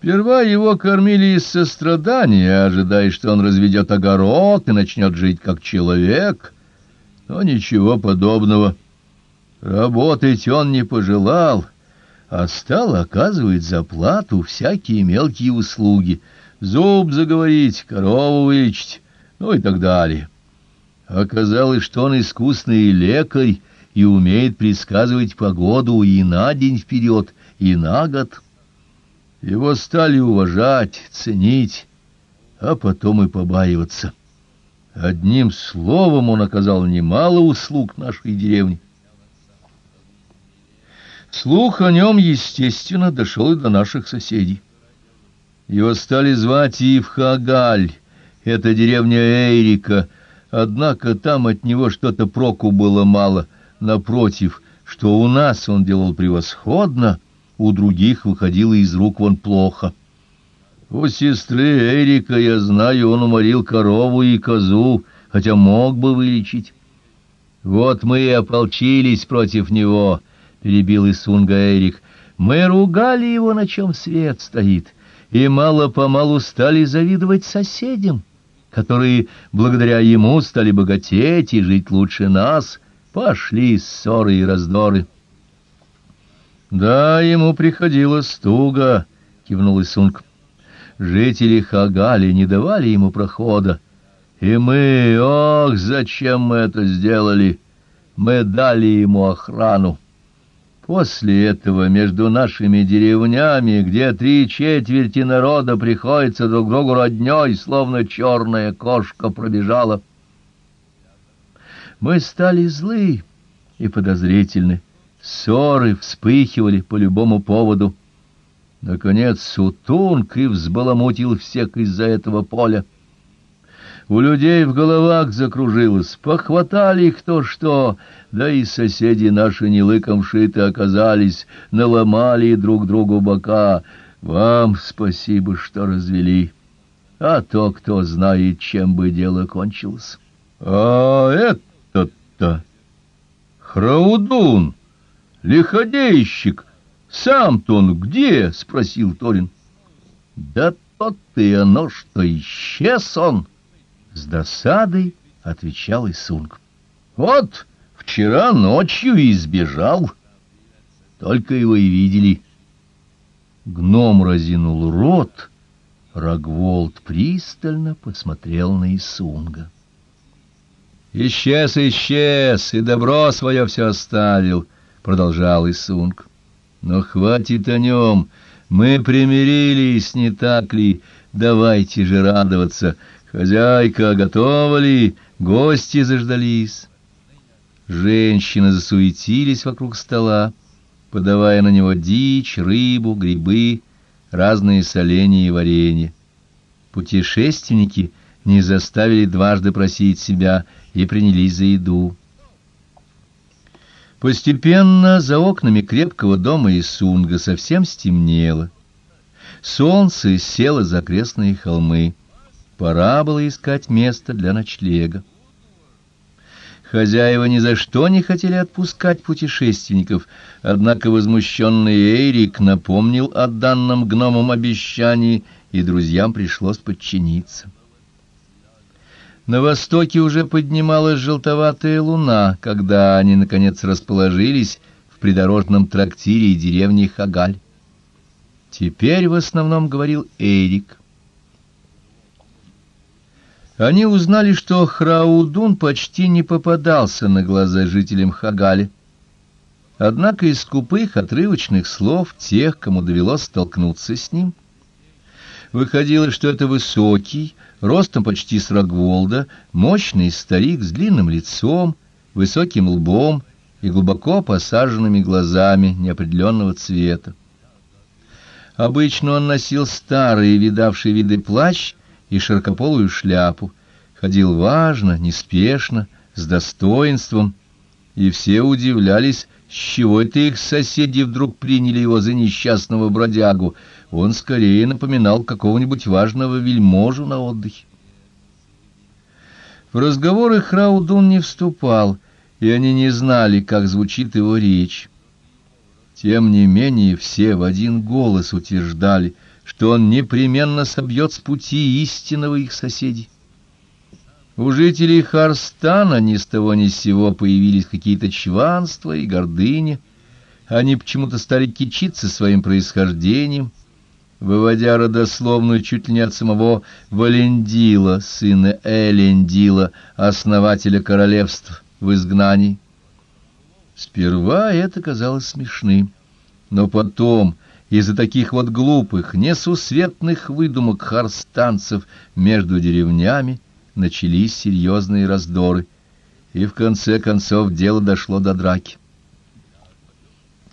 Сперва его кормили из сострадания, ожидая, что он разведет огород и начнет жить как человек. Но ничего подобного. Работать он не пожелал, а стал оказывать за плату всякие мелкие услуги. Зуб заговорить, корову вылечить, ну и так далее. Оказалось, что он искусный лекарь и умеет предсказывать погоду и на день вперед, и на год. Его стали уважать, ценить, а потом и побаиваться. Одним словом он оказал немало услуг нашей деревне. Слух о нем, естественно, дошел и до наших соседей. Его стали звать Ивхагаль, это деревня Эйрика, однако там от него что-то проку было мало. Напротив, что у нас он делал превосходно, у других выходило из рук вон плохо. У сестры Эрика, я знаю, он уморил корову и козу, хотя мог бы вылечить. Вот мы и ополчились против него, — перебил Исунга Эрик. Мы ругали его, на чем свет стоит, и мало-помалу стали завидовать соседям, которые благодаря ему стали богатеть и жить лучше нас. Пошли ссоры и раздоры. Да, ему приходилось туго, кивнул Исунг. Жители Хагали не давали ему прохода, и мы, ох, зачем мы это сделали? Мы дали ему охрану. После этого между нашими деревнями, где три четверти народа приходится друг другу роднёй, словно черная кошка пробежала, мы стали злы и подозрительны. Ссоры вспыхивали по любому поводу. Наконец Сутунг и взбаламутил всех из-за этого поля. У людей в головах закружилось, похватали кто что, да и соседи наши не лыком шиты оказались, наломали друг другу бока. Вам спасибо, что развели, а то кто знает, чем бы дело кончилось. — А этот-то Храудун! Лиходейщик! Сам-то он где? — спросил Торин. — Да тот ты оно, что исчез он! — с досадой отвечал Исунг. — Вот вчера ночью избежал. Только его и видели. Гном разинул рот, Рогволд пристально посмотрел на Исунга. — Исчез, исчез, и добро свое все оставил, — продолжал Исунг. Но хватит о нем. Мы примирились, не так ли? Давайте же радоваться. Хозяйка, готова ли? Гости заждались. Женщины засуетились вокруг стола, подавая на него дичь, рыбу, грибы, разные соленья и варенье. Путешественники не заставили дважды просить себя и принялись за еду. Постепенно за окнами крепкого дома Исунга совсем стемнело. Солнце село за окрестные холмы. Пора было искать место для ночлега. Хозяева ни за что не хотели отпускать путешественников, однако возмущенный Эйрик напомнил о данном гномам обещании, и друзьям пришлось подчиниться. На востоке уже поднималась желтоватая луна, когда они, наконец, расположились в придорожном трактире деревни Хагаль. Теперь в основном говорил Эрик. Они узнали, что Храудун почти не попадался на глаза жителям Хагаля. Однако из скупых отрывочных слов тех, кому довелось столкнуться с ним, выходило, что это высокий, ростом почти с Рогволда, мощный старик с длинным лицом, высоким лбом и глубоко посаженными глазами неопределенного цвета. Обычно он носил старый, видавший виды плащ и широкополую шляпу, ходил важно, неспешно, с достоинством, и все удивлялись, с чего это их соседи вдруг приняли его за несчастного бродягу, он скорее напоминал какого-нибудь важного вельможу на отдыхе. В разговоры Храудун не вступал, и они не знали, как звучит его речь. Тем не менее все в один голос утверждали, что он непременно собьет с пути истинного их соседей. У жителей Харстана ни с того ни с сего появились какие-то чванства и гордыни. Они почему-то стали кичиться своим происхождением, выводя родословную чуть ли не от самого Валендила, сына Элендила, основателя королевств в изгнании. Сперва это казалось смешным, но потом из-за таких вот глупых, несусветных выдумок харстанцев между деревнями начались серьезные раздоры, и в конце концов дело дошло до драки.